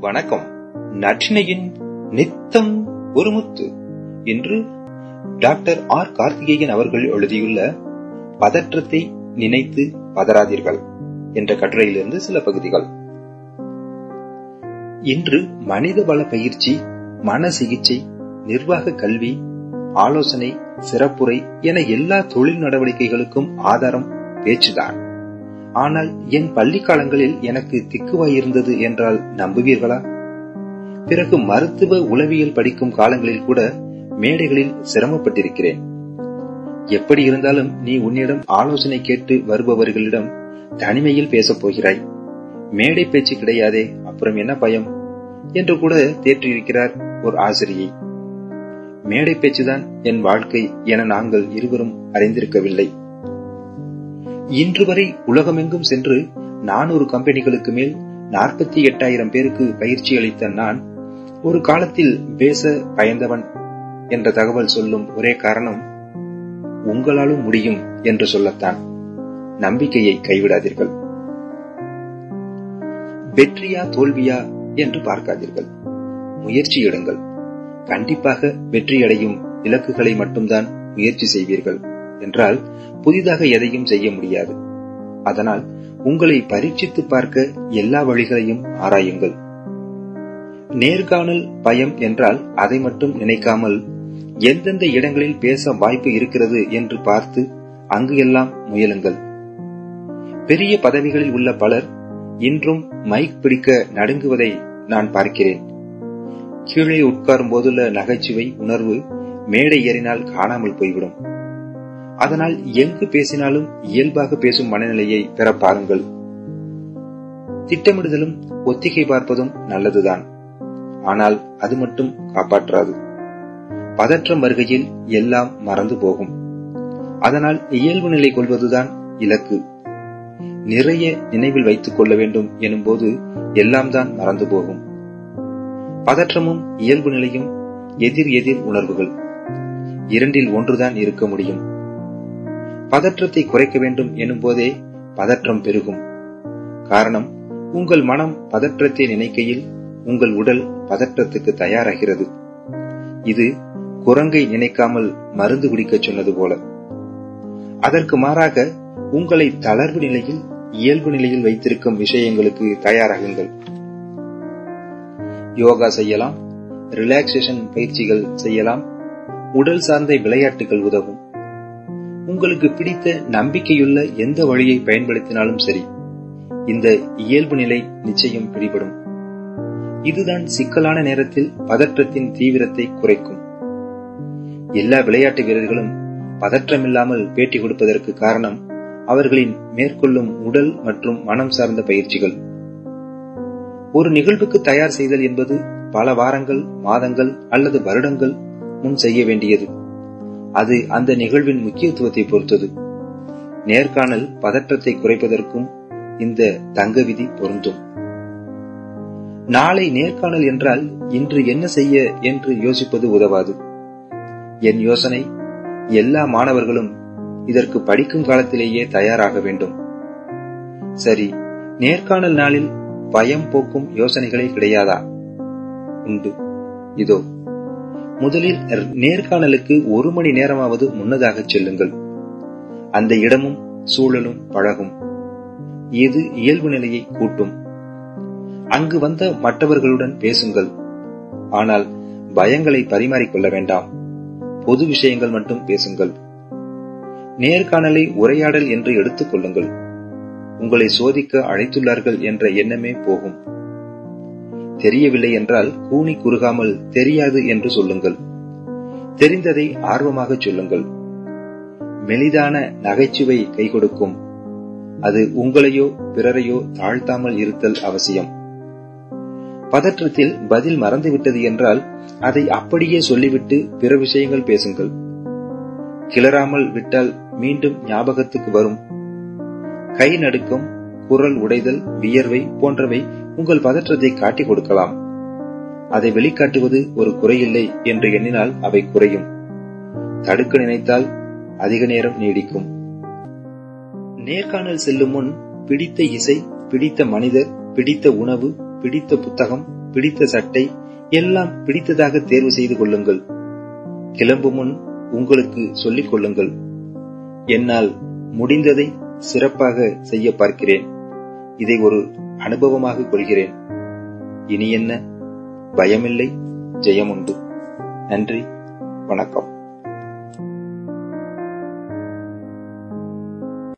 வணக்கம். நற்றினையின் நித்தம் ஒரு முத்து. என்று டாக்டர் ஆர் கார்த்திகேயன் அவர்கள் எழுதியுள்ள பதற்றத்தை நினைத்து பதறாதீர்கள் என்ற கட்டுரையிலிருந்து சில பகுதிகள். இன்று மனித வள பயிற்சி மன சிகிச்சை நிர்வாக கல்வி ஆலோசனை சிறப்புரை என எல்லா தொழில் நடவடிக்கைகளுக்கும் ஆதாரம் பேச்சுதான். ஆனால் என் பள்ளி காலங்களில் எனக்கு திக்குவாயிருந்தது என்றால் நம்புவீர்களா? பிறகு மருத்துவ உளவியல் படிக்கும் காலங்களில் கூட மேடைகளில் சிரமப்பட்டிருக்கிறேன். எப்படி இருந்தாலும் நீ உன்னிடம் ஆலோசனை கேட்டு வருபவர்களிடம் தனிமையில் பேசப் போகிறாய். மேடை பேச்சு கிடையாதே அப்புறம் என்ன பயம்? என்று கூட தேற்றியிருக்கிறார் ஒரு ஆசிரியை. மேடை பேச்சுதான் என் வாழ்க்கை என நாங்கள் இருவரும் அறிந்திருக்கவில்லை. இன்று வரை உலகமெங்கும் சென்று நானூறு கம்பெனிகளுக்கு மேல் நாற்பத்தி எட்டாயிரம் பேருக்கு பயிற்சி அளித்த நான் ஒரு காலத்தில் பேச பயந்தவன் என்ற தகவல் சொல்லும் ஒரே காரணம் உங்களாலும் முடியும் என்று சொல்லத்தான். நம்பிக்கையை கைவிடாதீர்கள். வெற்றியா தோல்வியா என்று பார்க்காதீர்கள். முயற்சி எடுங்கள். கண்டிப்பாக வெற்றியடையும் இலக்குகளை மட்டும்தான் முயற்சி செய்வீர்கள். என்றால் புதிதாக எதையும் செய்ய முடியாது. அதனால் உங்களை பரீட்சித்து பார்க்க எல்லா வழிகளையும் ஆராயுங்கள். நேர்காணல் பயம் என்றால் அதை மட்டும் நினைக்காமல் எந்தெந்த இடங்களில் பேச வாய்ப்பு இருக்கிறது என்று பார்த்து அங்கு எல்லாம் முயலுங்கள். பெரிய பதவிகளில் உள்ள பலர் இன்றும் மைக் பிடிக்க நடுங்குவதை நான் பார்க்கிறேன். கீழே உட்காரும் போதுள்ள நகைச்சுவை உணர்வு மேடை ஏறினால் காணாமல் போய்விடும். அதனால் எங்கு பேசினாலும் இயல்பாக பேசும் மனநிலையை பெற பாருங்கள். திட்டமிடுதலும் ஒத்திகை பார்ப்பதும் நல்லதுதான். ஆனால் அது மட்டும் காப்பாற்றாது. பதற்றம் வருகையில் எல்லாம் மறந்து போகும். அதனால் இயல்பு நிலை கொள்வதுதான் இலக்கு. நிறைய நினைவில் வைத்துக் கொள்ள வேண்டும் எனும் போது எல்லாம் தான் மறந்து போகும். பதற்றமும் இயல்பு நிலையும் எதிர் எதிர் உணர்வுகள். இரண்டில் ஒன்றுதான் இருக்க முடியும். பதற்றத்தை குறைக்க வேண்டும் எனும் போதே பதற்றம் பெருகும். காரணம் உங்கள் மனம் பதற்றத்தை நினைக்கையில் உங்கள் உடல் பதற்றத்துக்கு தயாராகிறது. இது குரங்கை நினைக்காமல் மருந்து குடிக்க சொன்னது போல. அதற்கு மாறாக உங்களை தளர்வு நிலையில் இயல்பு நிலையில் வைத்திருக்கும் விஷயங்களுக்கு தயாராகுங்கள். யோகா செய்யலாம் ரிலாக்ஸேஷன் பயிற்சிகள் செய்யலாம் உடல் சார்ந்த விளையாட்டுகள் உதவும். உங்களுக்கு பிடித்த நம்பிக்கையுள்ள எந்த வழியை பயன்படுத்தினாலும் சரி இந்த இயல்பு நிலை நிச்சயம் பிடிபடும். இதுதான் சிக்கலான நேரத்தில் பதற்றத்தின் தீவிரத்தை குறைக்கும். எல்லா விளையாட்டு வீரர்களும் பதற்றமில்லாமல் பேட்டி கொடுப்பதற்கு காரணம் அவர்களின் மேற்கொள்ளும் உடல் மற்றும் மனம் சார்ந்த பயிற்சிகள். ஒரு நிகழ்வுக்கு தயார் செய்தல் என்பது பல வாரங்கள் மாதங்கள் அல்லது வருடங்கள் முன் செய்ய வேண்டியது. அது அந்த நிகழ்வின் முக்கியத்துவத்தை பொறுத்தது. நேர்காணல் பதற்றத்தை குறைப்பதற்கும் இந்த தங்க விதி பொருந்தும். நாளை நேர்காணல் என்றால் இன்று என்ன செய்ய என்று யோசிப்பது உதவாது. என் யோசனை எல்லா மாணவர்களும் இதற்கு படிக்கும் காலத்திலேயே தயாராக வேண்டும். சரி நேர்காணல் நாளில் பயம் போக்கும் யோசனைகளே கிடையாதா? உண்டு. இதோ. முதலில் நேர்காணலுக்கு ஒரு மணி நேரமாவது முன்னதாக செல்லுங்கள். அந்த இடமும் சூழலும் பழகும். இது இயல்பு நிலையை கூட்டும். அங்கு வந்த மற்றவர்களுடன் பேசுங்கள். ஆனால் பயங்களை பரிமாறிக்கொள்ள வேண்டாம். பொது விஷயங்கள் மட்டும் பேசுங்கள். நேர்காணலை உரையாடல் என்று எடுத்துக் கொள்ளுங்கள். உங்களை சோதிக்க அழைத்துள்ளார்கள் என்ற எண்ணமே போகும். தெரியவில்லை என்றால் கூனி குறுகாமல் தெரியாது என்று சொல்லுங்கள். தெரிந்ததை ஆர்வமாக சொல்லுங்கள். மெலிதான நகைச்சுவை கை கொடுக்கும். அது உங்களையோ பிறரையோ தாழ்த்தாமல் இருத்தல் அவசியம். பதற்றத்தில் பதில் மறந்துவிட்டது என்றால் அதை அப்படியே சொல்லிவிட்டு பிற விஷயங்கள் பேசுங்கள். கிளறாமல் விட்டால் மீண்டும் ஞாபகத்துக்கு வரும். கை நடுக்கம் குரல் உடைதல் வியர்வை போன்றவை உங்கள் பதற்றத்தை காட்டிக் கொடுக்கலாம். அதை வெளிக்காட்டுவது ஒரு குறையில்லை என்று எண்ணினால் அவை குறையும். தடுக்க நினைத்தால் அதிக நேரம் நீடிக்கும். நேர்காணல் செல்லும் முன் பிடித்த இசை பிடித்த மனிதர் பிடித்த உணவு பிடித்த புத்தகம் பிடித்த சட்டை எல்லாம் பிடித்ததாக தேர்வு செய்து கொள்ளுங்கள். கிளம்பும் முன் உங்களுக்கு சொல்லிக் கொள்ளுங்கள். என்னால் முடிந்ததை சிறப்பாக செய்ய பார்க்கிறேன். இதை ஒரு அனுபவமாக கொள்கிறேன். இனி என்ன? பயமில்லை ஜெயமுண்டு. நன்றி வணக்கம்.